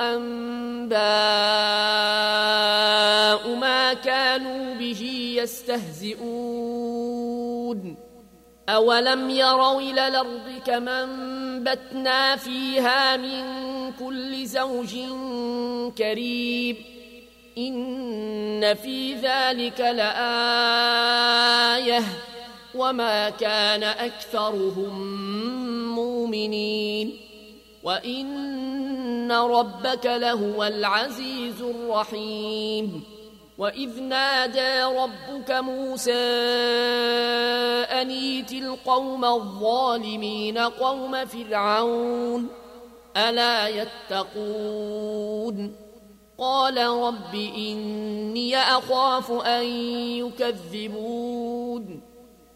أنباء ما كانوا به يستهزئون. أولم يروا إلى الأرض كما انبتنا فيها من كل زوج كريم إن في ذلك لآية. وما كان أكثرهم مؤمنين. وإن ربك لهو العزيز الرحيم وإذ نادى ربك موسى أنيت القوم الظالمين قوم فرعون ألا يتقون قال رب إني أخاف أن يكذبون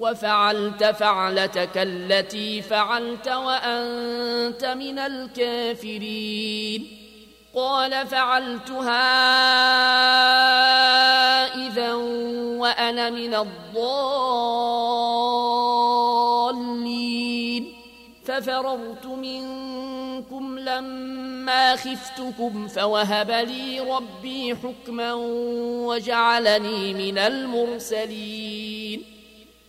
وفعلت فعلتك التي فعلت وأنت من الكافرين. قال فعلتها إذا وأنا من الضالين. ففررت منكم لما خفتكم فوهب لي ربي حكما وجعلني من المرسلين.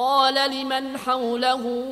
قال لمن حوله؟